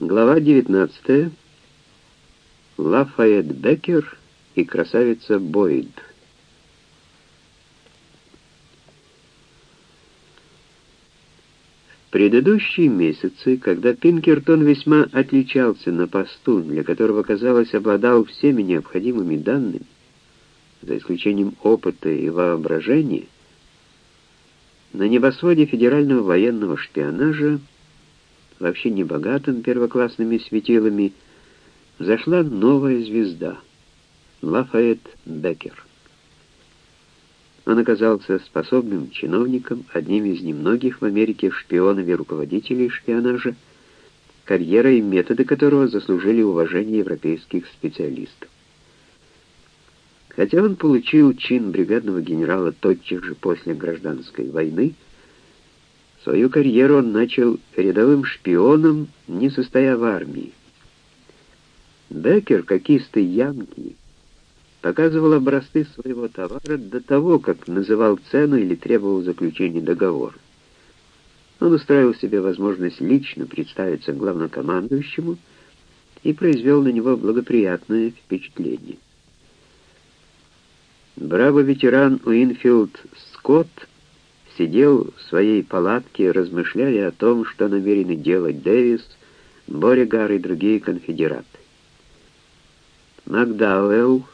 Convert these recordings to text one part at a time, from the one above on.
Глава 19. Лафайет Беккер и красавица Бойд. В предыдущие месяцы, когда Пинкертон весьма отличался на посту, для которого, казалось, обладал всеми необходимыми данными, за исключением опыта и воображения, на небосводе федерального военного шпионажа вообще не богатым первоклассными светилами, зашла новая звезда — Лафайет Беккер. Он оказался способным чиновником, одним из немногих в Америке шпионов и руководителей шпионажа, карьера и методы которого заслужили уважение европейских специалистов. Хотя он получил чин бригадного генерала тотчас же после гражданской войны, Свою карьеру он начал рядовым шпионом, не состоя в армии. Беккер, как истый янки, показывал образцы своего товара до того, как называл цену или требовал заключения договора. Он устраивал себе возможность лично представиться главнокомандующему и произвел на него благоприятное впечатление. Бравый ветеран Уинфилд Скотт сидел в своей палатке, размышляя о том, что намерены делать Дэвис, Боригар и другие конфедераты. Макдауэлл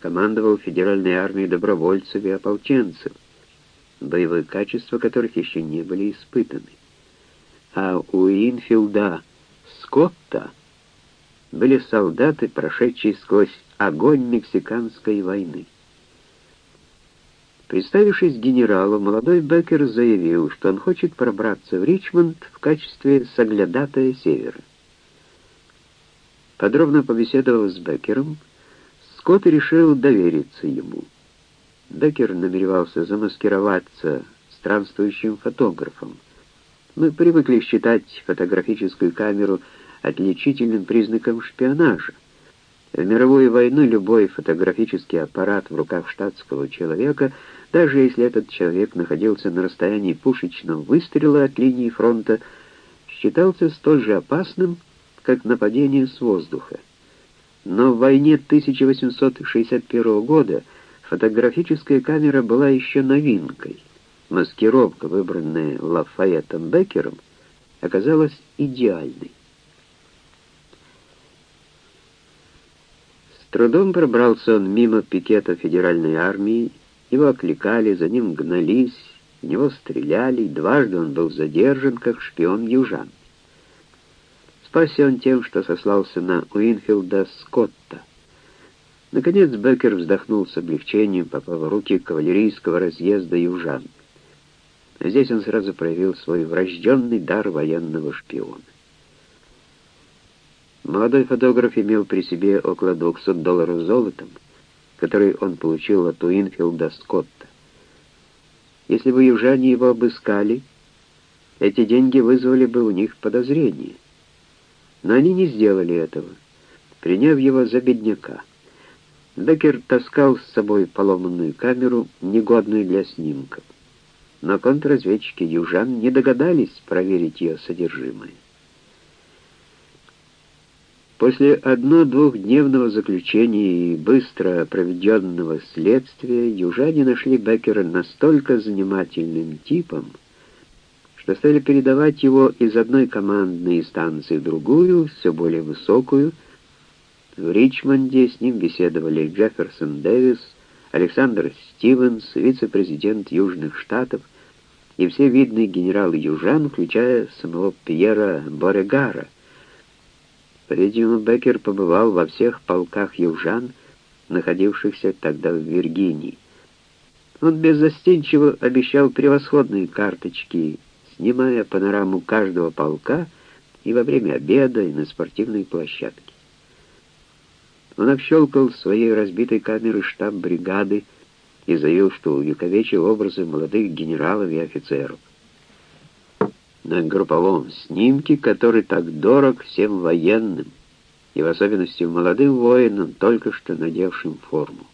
командовал Федеральной армией добровольцев и ополченцев, боевые качества которых еще не были испытаны. А у Инфилда Скотта были солдаты, прошедшие сквозь огонь мексиканской войны. Представившись генералу, молодой Беккер заявил, что он хочет пробраться в Ричмонд в качестве соглядатая Севера. Подробно побеседовав с Беккером, Скотт решил довериться ему. Беккер намеревался замаскироваться странствующим фотографом. Мы привыкли считать фотографическую камеру отличительным признаком шпионажа. В мировую войну любой фотографический аппарат в руках штатского человека, даже если этот человек находился на расстоянии пушечного выстрела от линии фронта, считался столь же опасным, как нападение с воздуха. Но в войне 1861 года фотографическая камера была еще новинкой. Маскировка, выбранная Лафайетом Беккером, оказалась идеальной. трудом пробрался он мимо пикета федеральной армии, его окликали, за ним гнались, в него стреляли, дважды он был задержан, как шпион южан. Спасся он тем, что сослался на Уинфилда Скотта. Наконец Беккер вздохнул с облегчением, попав в руки кавалерийского разъезда южан. Здесь он сразу проявил свой врожденный дар военного шпиона. Молодой фотограф имел при себе около 200 долларов золотом, который он получил от Уинфилда Скотта. Если бы южане его обыскали, эти деньги вызвали бы у них подозрение. Но они не сделали этого, приняв его за бедняка. Беккер таскал с собой поломанную камеру, негодную для снимков. Но контрразведчики южан не догадались проверить ее содержимое. После одно-двухдневного заключения и быстро проведенного следствия южане нашли Беккера настолько занимательным типом, что стали передавать его из одной командной станции в другую, все более высокую. В Ричмонде с ним беседовали Джефферсон Дэвис, Александр Стивенс, вице-президент Южных Штатов и все видные генералы южан, включая самого Пьера Борегара — по-видимому, Беккер побывал во всех полках южан, находившихся тогда в Виргинии. Он беззастенчиво обещал превосходные карточки, снимая панораму каждого полка и во время обеда, и на спортивной площадке. Он общелкал своей разбитой камеры штаб бригады и заявил, что увековечил образы молодых генералов и офицеров на групповом снимке, который так дорог всем военным, и в особенности молодым воинам, только что надевшим форму.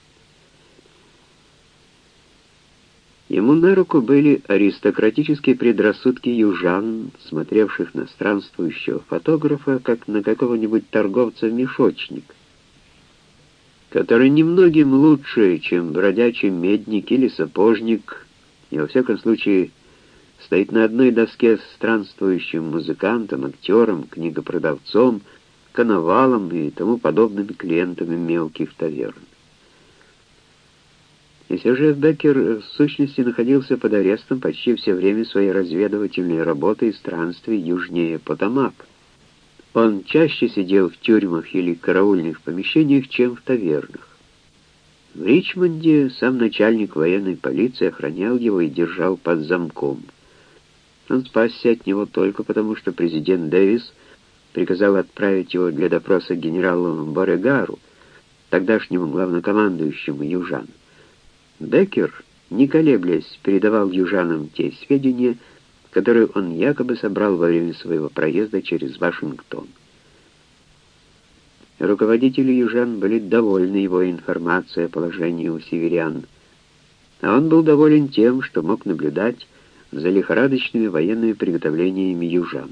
Ему на руку были аристократические предрассудки южан, смотревших на странствующего фотографа, как на какого-нибудь торговца мешочник, который немногим лучше, чем бродячий медник или сапожник, и во всяком случае стоит на одной доске с странствующим музыкантом, актером, книгопродавцом, коновалом и тому подобными клиентами мелких таверн. И все же Беккер в сущности находился под арестом почти все время своей разведывательной работы и странствий южнее Потамак. Он чаще сидел в тюрьмах или караульных помещениях, чем в тавернах. В Ричмонде сам начальник военной полиции охранял его и держал под замком. Он спасся от него только потому, что президент Дэвис приказал отправить его для допроса генералу Борегару, тогдашнему главнокомандующему южан. Беккер, не колеблясь, передавал южанам те сведения, которые он якобы собрал во время своего проезда через Вашингтон. Руководители южан были довольны его информацией о положении у северян, а он был доволен тем, что мог наблюдать за лихорадочными военными приготовлениями южан.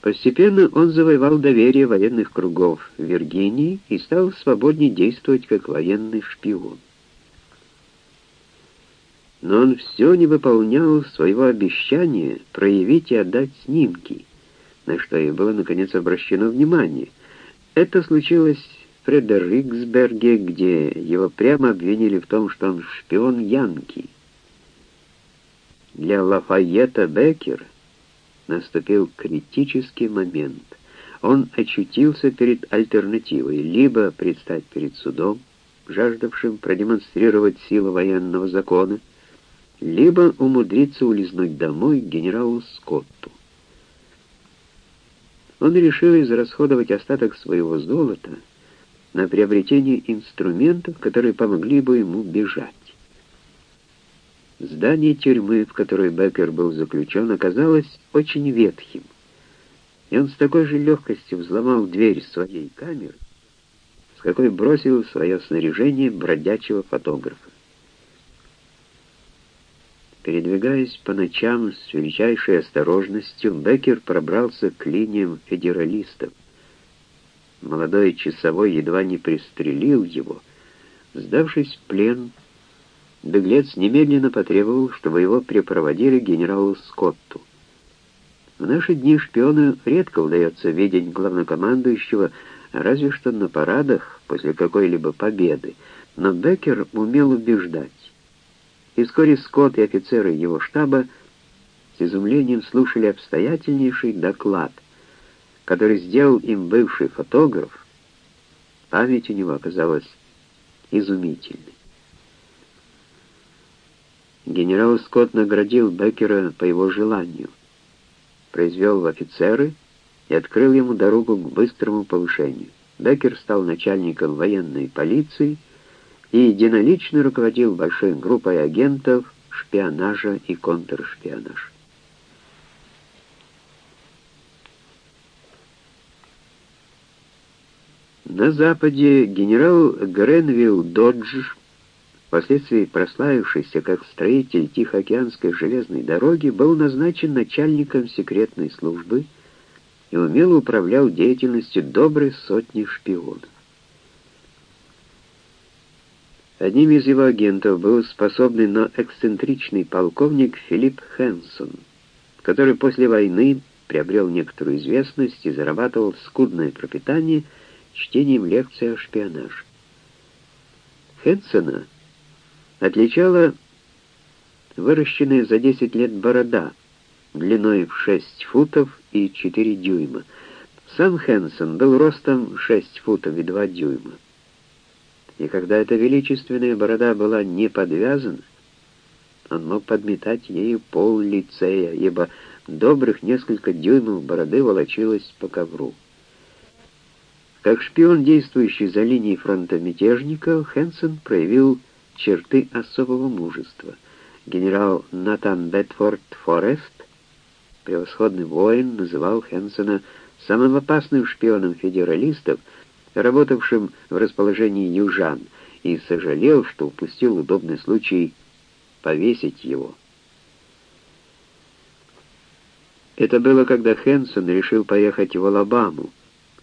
Постепенно он завоевал доверие военных кругов в Виргинии и стал свободнее действовать как военный шпион. Но он все не выполнял своего обещания проявить и отдать снимки, на что и было наконец обращено внимание. Это случилось в Фредериксберге, где его прямо обвинили в том, что он шпион Янки. Для Лафайета Беккера наступил критический момент. Он очутился перед альтернативой либо предстать перед судом, жаждавшим продемонстрировать силу военного закона, либо умудриться улизнуть домой генералу Скотту. Он решил израсходовать остаток своего золота на приобретение инструментов, которые помогли бы ему бежать. Здание тюрьмы, в которой Беккер был заключен, оказалось очень ветхим, и он с такой же легкостью взломал дверь своей камеры, с какой бросил свое снаряжение бродячего фотографа. Передвигаясь по ночам с величайшей осторожностью, Беккер пробрался к линиям федералистов. Молодой часовой едва не пристрелил его, сдавшись в плен, беглец немедленно потребовал, чтобы его припроводили генералу Скотту. В наши дни шпиону редко удается видеть главнокомандующего, разве что на парадах после какой-либо победы, но Беккер умел убеждать. И вскоре Скотт и офицеры его штаба с изумлением слушали обстоятельнейший доклад, который сделал им бывший фотограф. Память у него оказалась изумительной. Генерал Скотт наградил Беккера по его желанию, произвел в офицеры и открыл ему дорогу к быстрому повышению. Беккер стал начальником военной полиции и единолично руководил большой группой агентов шпионажа и контршпионажа. На Западе генерал Гренвилл Додж впоследствии прославившийся как строитель Тихоокеанской железной дороги, был назначен начальником секретной службы и умело управлял деятельностью доброй сотни шпионов. Одним из его агентов был способный, но эксцентричный полковник Филипп Хэнсон, который после войны приобрел некоторую известность и зарабатывал скудное пропитание чтением лекций о шпионаже. Хэнсона отличала выращенная за 10 лет борода, длиной в 6 футов и 4 дюйма. Сам Хэнсон был ростом 6 футов и 2 дюйма. И когда эта величественная борода была не подвязана, он мог подметать ею пол лицея, ибо добрых несколько дюймов бороды волочилось по ковру. Как шпион, действующий за линией фронта мятежников, Хэнсон проявил черты особого мужества. Генерал Натан Бетфорд Форест, превосходный воин, называл Хэнсона самым опасным шпионом федералистов, работавшим в расположении южан, и сожалел, что упустил удобный случай повесить его. Это было, когда Хэнсон решил поехать в Алабаму,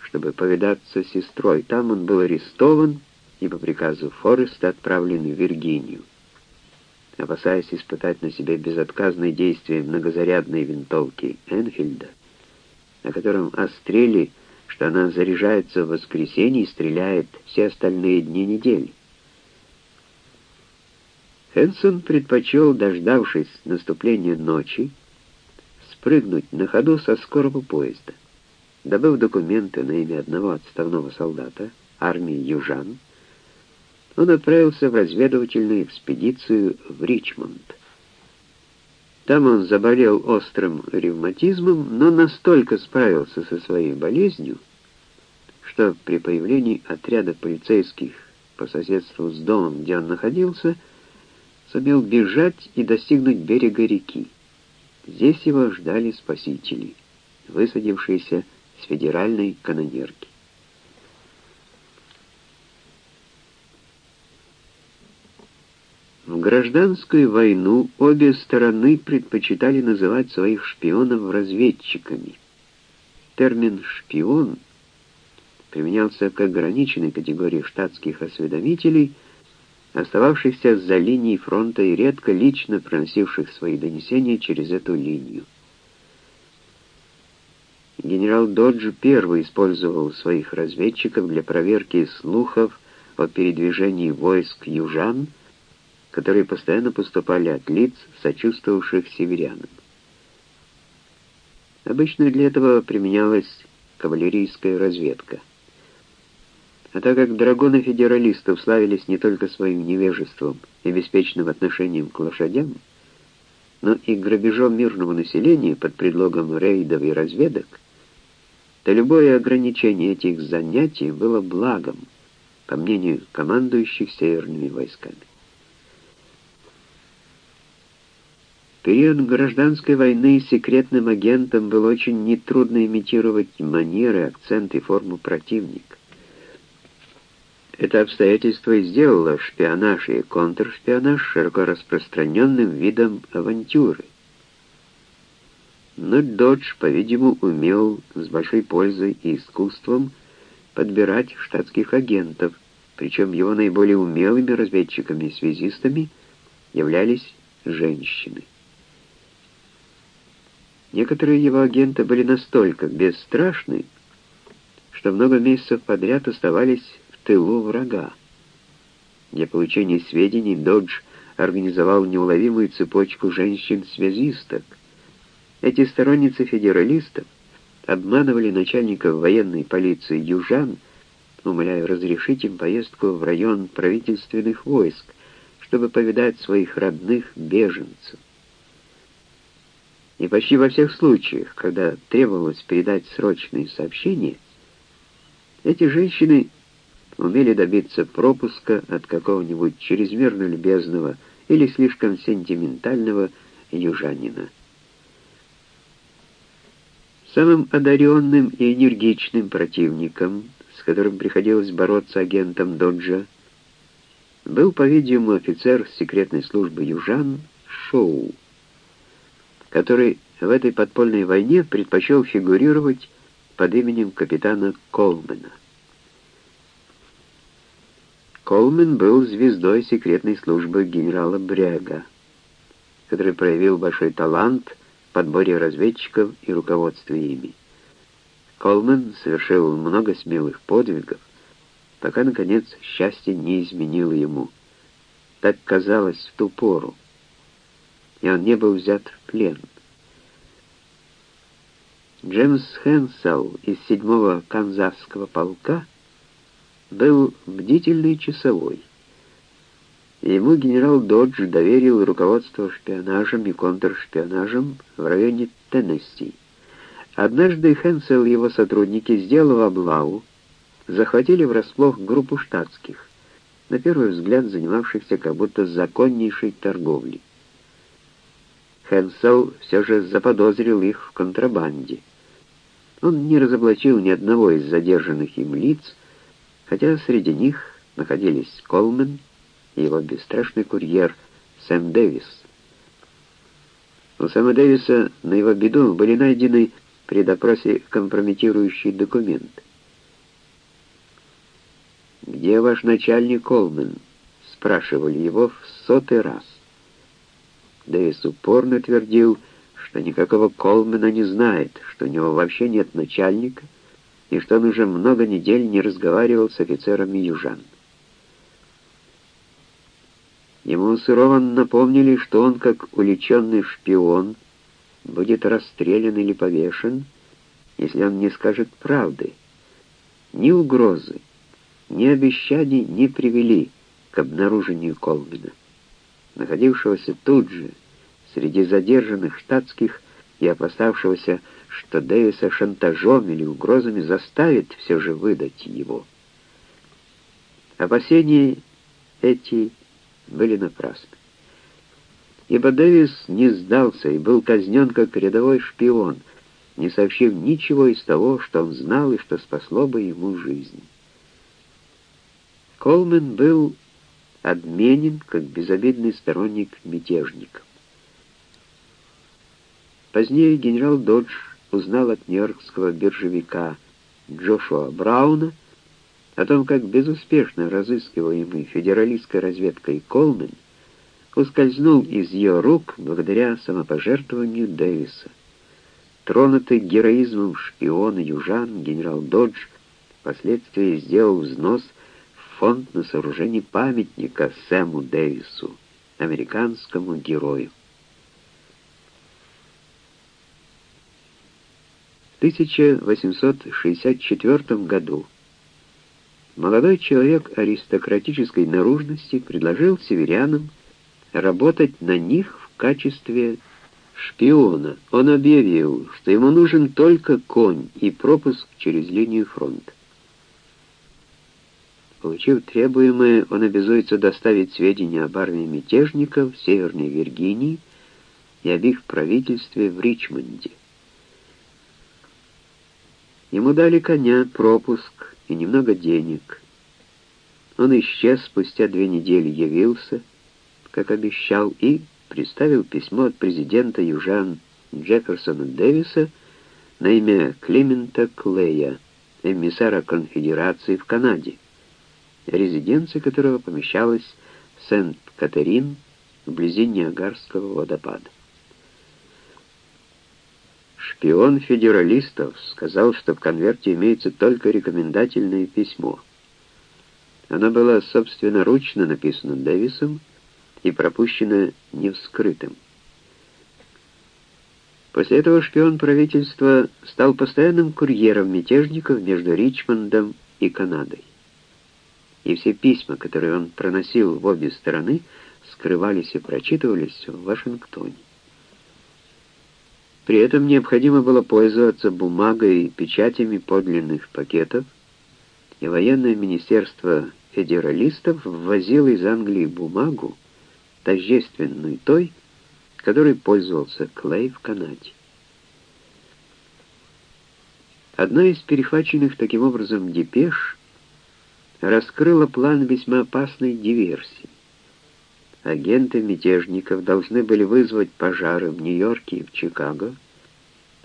чтобы повидаться с сестрой. Там он был арестован и по приказу Фореста отправлен в Виргинию. Опасаясь испытать на себе безотказное действие многозарядной винтовки Энфильда, на котором острели, что она заряжается в воскресенье и стреляет все остальные дни недели. Хэнсон предпочел, дождавшись наступления ночи, спрыгнуть на ходу со скорого поезда. Добыв документы на имя одного отставного солдата армии южан, он отправился в разведывательную экспедицию в Ричмонд. Там он заболел острым ревматизмом, но настолько справился со своей болезнью, что при появлении отряда полицейских по соседству с домом, где он находился, сумел бежать и достигнуть берега реки. Здесь его ждали спасители, высадившиеся с федеральной канонерки. В гражданскую войну обе стороны предпочитали называть своих шпионов разведчиками. Термин «шпион» применялся к ограниченной категории штатских осведомителей, остававшихся за линией фронта и редко лично проносивших свои донесения через эту линию. Генерал Додж первый использовал своих разведчиков для проверки слухов о передвижении войск южан, которые постоянно поступали от лиц, сочувствовавших северянам. Обычно для этого применялась кавалерийская разведка. А так как драгоны федералистов славились не только своим невежеством и беспечным отношением к лошадям, но и грабежом мирного населения под предлогом рейдов и разведок, то любое ограничение этих занятий было благом, по мнению командующих северными войсками. Период гражданской войны секретным агентам было очень нетрудно имитировать манеры, акцент и форму противника. Это обстоятельство и сделало шпионаж и контршпионаж широко распространенным видом авантюры. Но Додж, по-видимому, умел с большой пользой и искусством подбирать штатских агентов, причем его наиболее умелыми разведчиками и связистами являлись женщины. Некоторые его агенты были настолько бесстрашны, что много месяцев подряд оставались в тылу врага. Для получения сведений Додж организовал неуловимую цепочку женщин-связисток. Эти сторонницы федералистов обманывали начальников военной полиции южан, умоляя разрешить им поездку в район правительственных войск, чтобы повидать своих родных беженцев. И почти во всех случаях, когда требовалось передать срочные сообщения, эти женщины умели добиться пропуска от какого-нибудь чрезмерно любезного или слишком сентиментального южанина. Самым одаренным и энергичным противником, с которым приходилось бороться агентам Доджа, был, по-видимому, офицер секретной службы южан Шоу который в этой подпольной войне предпочел фигурировать под именем капитана Колмена. Колмен был звездой секретной службы генерала Брега, который проявил большой талант в подборе разведчиков и руководстве ими. Колмен совершил много смелых подвигов, пока, наконец, счастье не изменило ему. Так казалось в ту пору и он не был взят в плен. Джеймс Хэнсел из 7-го Канзасского полка был бдительный часовой. Ему генерал Додж доверил руководство шпионажем и контршпионажем в районе Теннесси. Однажды Хэнсел и его сотрудники, сделав облаву, захватили врасплох группу штатских, на первый взгляд занимавшихся как будто законнейшей торговлей. Хэнсел все же заподозрил их в контрабанде. Он не разоблачил ни одного из задержанных им лиц, хотя среди них находились Колмен и его бесстрашный курьер Сэм Дэвис. У Сэма Дэвиса на его беду были найдены при допросе компрометирующие документы. «Где ваш начальник Колмен?» — спрашивали его в сотый раз. Дэвис упорно твердил, что никакого Колмена не знает, что у него вообще нет начальника, и что он уже много недель не разговаривал с офицерами южан. Ему сурово напомнили, что он, как уличенный шпион, будет расстрелян или повешен, если он не скажет правды. Ни угрозы, ни обещаний не привели к обнаружению Колмена, находившегося тут же, среди задержанных штатских и опасавшегося, что Дэвиса шантажом или угрозами заставит все же выдать его. Опасения эти были напрасны. Ибо Дэвис не сдался и был казнен как рядовой шпион, не сообщив ничего из того, что он знал и что спасло бы ему жизнь. Колмен был обменен как безобидный сторонник мятежников. Позднее генерал Додж узнал от нью-йоркского биржевика Джошуа Брауна о том, как безуспешно разыскиваемый федералистской разведкой Колмен ускользнул из ее рук благодаря самопожертвованию Дэвиса. Тронутый героизмом шпиона южан, генерал Додж впоследствии сделал взнос фонд на сооружение памятника Сэму Дэвису, американскому герою. 1864 году молодой человек аристократической наружности предложил северянам работать на них в качестве шпиона. Он объявил, что ему нужен только конь и пропуск через линию фронта. Получив требуемое, он обязуется доставить сведения об армии мятежников в Северной Виргинии и об их правительстве в Ричмонде. Ему дали коня, пропуск и немного денег. Он исчез, спустя две недели явился, как обещал, и представил письмо от президента южан Джефферсона Дэвиса на имя Климента Клея, эмиссара конфедерации в Канаде, резиденция которого помещалась в Сент-Катерин, вблизи Ниагарского водопада. Шпион федералистов сказал, что в конверте имеется только рекомендательное письмо. Оно было собственноручно написано Дэвисом и пропущено невскрытым. После этого шпион правительства стал постоянным курьером мятежников между Ричмондом и Канадой. И все письма, которые он проносил в обе стороны, скрывались и прочитывались в Вашингтоне. При этом необходимо было пользоваться бумагой и печатями подлинных пакетов, и военное министерство федералистов ввозило из Англии бумагу, тождественную той, которой пользовался Клей в Канаде. Одна из перехваченных таким образом депеш раскрыла план весьма опасной диверсии. Агенты мятежников должны были вызвать пожары в Нью-Йорке и в Чикаго,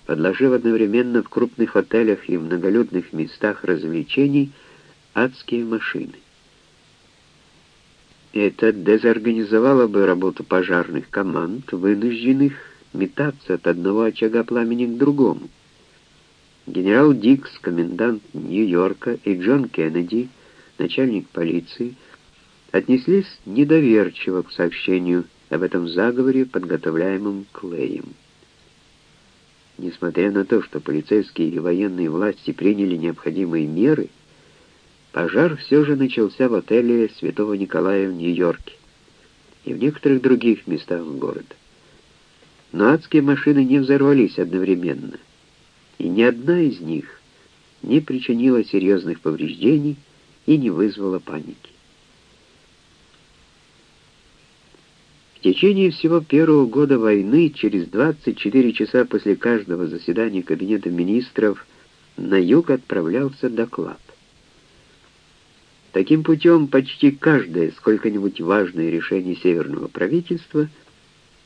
подложив одновременно в крупных отелях и многолюдных местах развлечений адские машины. Это дезорганизовало бы работу пожарных команд, вынужденных метаться от одного очага пламени к другому. Генерал Дикс, комендант Нью-Йорка, и Джон Кеннеди, начальник полиции, отнеслись недоверчиво к сообщению об этом заговоре, подготовляемом Клеем. Несмотря на то, что полицейские и военные власти приняли необходимые меры, пожар все же начался в отеле Святого Николая в Нью-Йорке и в некоторых других местах города. Но адские машины не взорвались одновременно, и ни одна из них не причинила серьезных повреждений и не вызвала паники. В течение всего первого года войны, через 24 часа после каждого заседания Кабинета министров, на юг отправлялся доклад. Таким путем почти каждое сколько-нибудь важное решение северного правительства,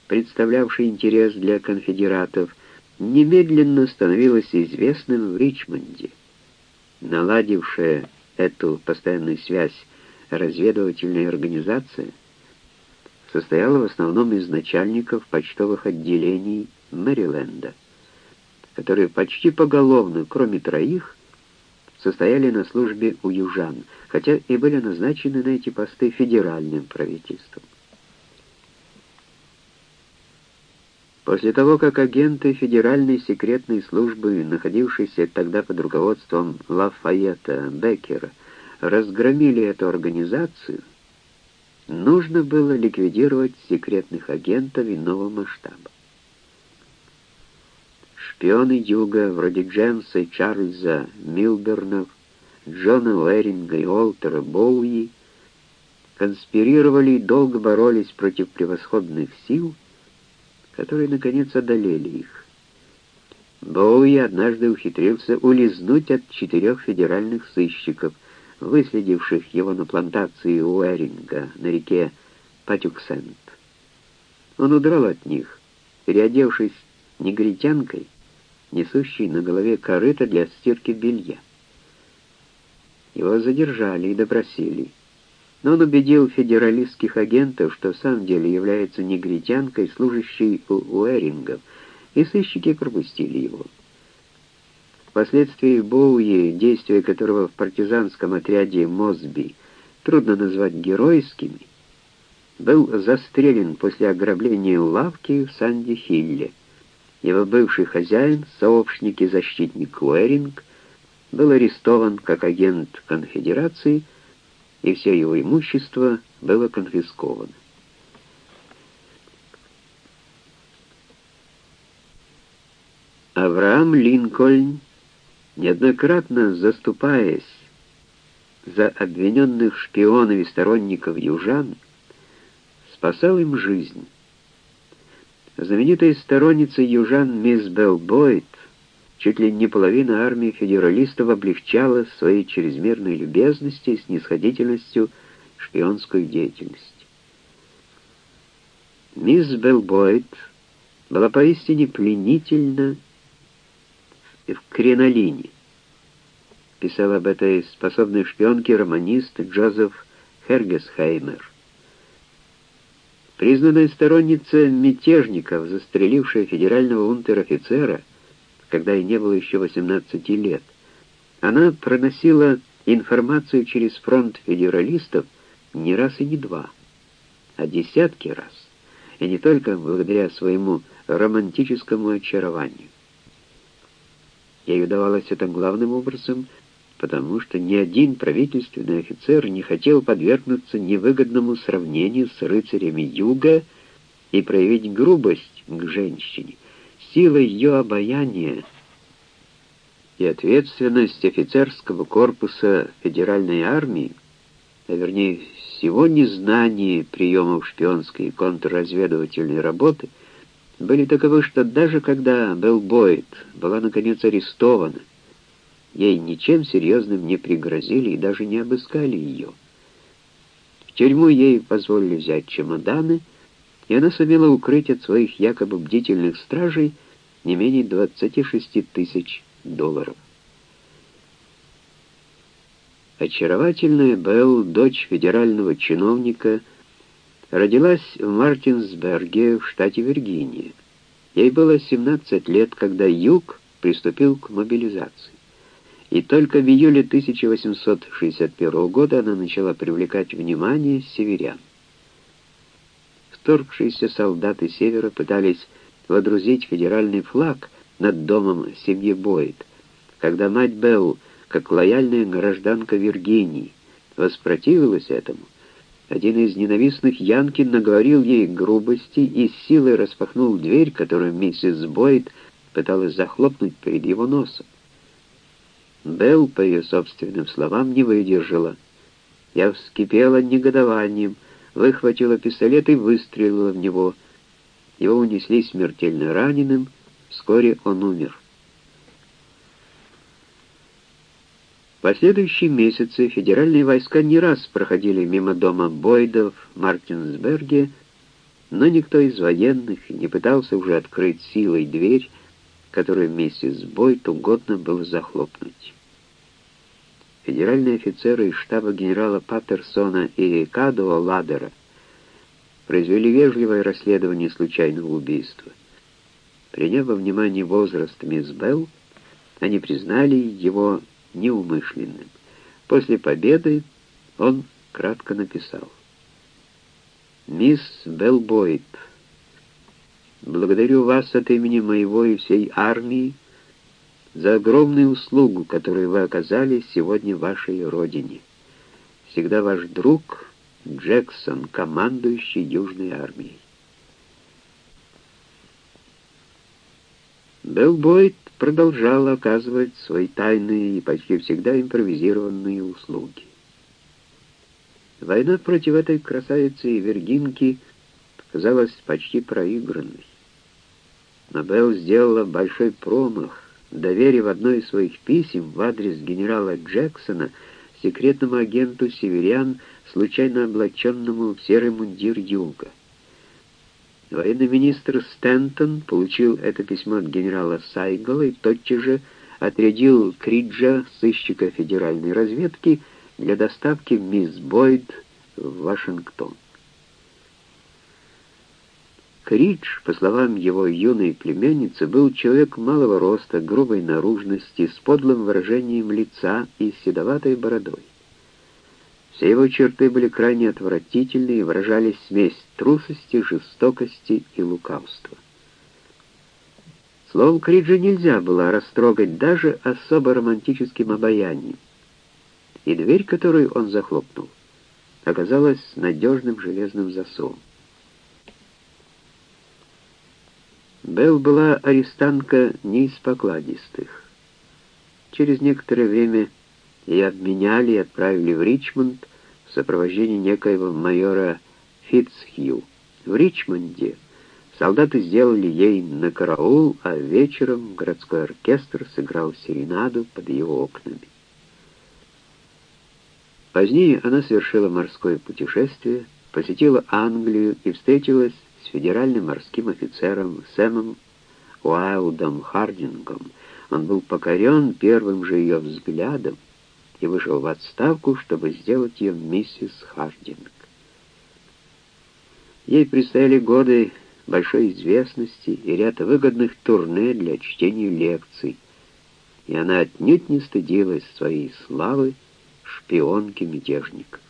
представлявшее интерес для конфедератов, немедленно становилось известным в Ричмонде. Наладившая эту постоянную связь разведывательная организация состояла в основном из начальников почтовых отделений Мэриленда, которые почти поголовно, кроме троих, состояли на службе у южан, хотя и были назначены на эти посты федеральным правительством. После того, как агенты Федеральной секретной службы, находившиеся тогда под руководством Лафайета Беккера, разгромили эту организацию, нужно было ликвидировать секретных агентов иного масштаба. Шпионы Юга, вроде Джемса и Чарльза Милбернов, Джона Уэринга и Уолтера Боуи, конспирировали и долго боролись против превосходных сил, которые, наконец, одолели их. Боуи однажды ухитрился улизнуть от четырех федеральных сыщиков, выследивших его на плантации Уэринга на реке Патюксент. Он удрал от них, переодевшись негритянкой, несущей на голове корыто для стирки белья. Его задержали и допросили, но он убедил федералистских агентов, что в самом деле является негритянкой, служащей у Уэрингов, и сыщики пропустили его. Впоследствии Боуи, действия которого в партизанском отряде Мосби трудно назвать геройскими, был застрелен после ограбления лавки в Санди-Хилле. Его бывший хозяин, сообщник и защитник Уэринг, был арестован как агент конфедерации, и все его имущество было конфисковано. Авраам Линкольн, неоднократно заступаясь за обвиненных шпионов и сторонников южан, спасал им жизнь. Знаменитая сторонница южан мисс Белл Бойд чуть ли не половина армии федералистов облегчала своей чрезмерной любезностью и снисходительностью шпионскую деятельность. Мисс Белл Бойд была поистине пленительна в кринолине. Писал об этой способной шпионке романист Джозеф Хергесхаймер. Признанная сторонница мятежников, застрелившая федерального унтер-офицера, когда ей не было еще 18 лет, она проносила информацию через фронт федералистов не раз и не два, а десятки раз, и не только благодаря своему романтическому очарованию. Ей удавалось это главным образом – потому что ни один правительственный офицер не хотел подвергнуться невыгодному сравнению с рыцарями юга и проявить грубость к женщине. Сила ее обаяния и ответственность офицерского корпуса Федеральной армии, а вернее всего незнание приемов шпионской и контрразведывательной работы, были таковы, что даже когда Белл Бойд была наконец арестована, Ей ничем серьезным не пригрозили и даже не обыскали ее. В тюрьму ей позволили взять чемоданы, и она сумела укрыть от своих якобы бдительных стражей не менее 26 тысяч долларов. Очаровательная Белл, дочь федерального чиновника, родилась в Мартинсберге в штате Виргиния. Ей было 17 лет, когда Юг приступил к мобилизации и только в июле 1861 года она начала привлекать внимание северян. Вторгшиеся солдаты севера пытались водрузить федеральный флаг над домом семьи Бойд, когда мать Белл, как лояльная гражданка Виргинии, воспротивилась этому. Один из ненавистных Янкин наговорил ей грубости и с силой распахнул дверь, которую миссис Бойд пыталась захлопнуть перед его носом. Белл, по ее собственным словам, не выдержала. Я вскипела негодованием, выхватила пистолет и выстрелила в него. Его унесли смертельно раненым, вскоре он умер. последующие месяцы федеральные войска не раз проходили мимо дома Бойдов в Мартинсберге, но никто из военных не пытался уже открыть силой дверь, которую миссис Бойд угодно было захлопнуть. Федеральные офицеры из штаба генерала Паттерсона и Кадуа Ладера произвели вежливое расследование случайного убийства. Приняв во внимание возраст мисс Белл, они признали его неумышленным. После победы он кратко написал. «Мисс Белбойд, благодарю вас от имени моего и всей армии за огромную услугу, которую вы оказали сегодня вашей родине. Всегда ваш друг Джексон, командующий Южной армией». Белбойд продолжал оказывать свои тайные и почти всегда импровизированные услуги. Война против этой красавицы и Виргинки казалась почти проигранной. Но Белл сделала большой промах, доверив одно из своих писем в адрес генерала Джексона секретному агенту северян, случайно облаченному в серый мундир юга. Военный министр Стентон получил это письмо от генерала Сайгала и тотчас же отрядил Криджа, сыщика федеральной разведки, для доставки мисс Бойд в Вашингтон. Кридж, по словам его юной племянницы, был человек малого роста, грубой наружности, с подлым выражением лица и седоватой бородой. Все его черты были крайне отвратительны и выражали смесь трусости, жестокости и лукавства. Словом, Криджа нельзя было растрогать даже особо романтическим обаянием, и дверь, которую он захлопнул, оказалась надежным железным засовом. Белл была арестантка не из покладистых. Через некоторое время ее обменяли и отправили в Ричмонд, в сопровождении некоего майора Фитцхью. В Ричмонде солдаты сделали ей на караул, а вечером городской оркестр сыграл серенаду под ее окнами. Позднее она совершила морское путешествие, посетила Англию и встретилась с федеральным морским офицером Сэмом Уайлдом Хардингом. Он был покорен первым же ее взглядом, и вышел в отставку, чтобы сделать ее миссис Хардинг. Ей предстояли годы большой известности и ряд выгодных турне для чтения лекций, и она отнюдь не стыдилась своей славы шпионки мятежников.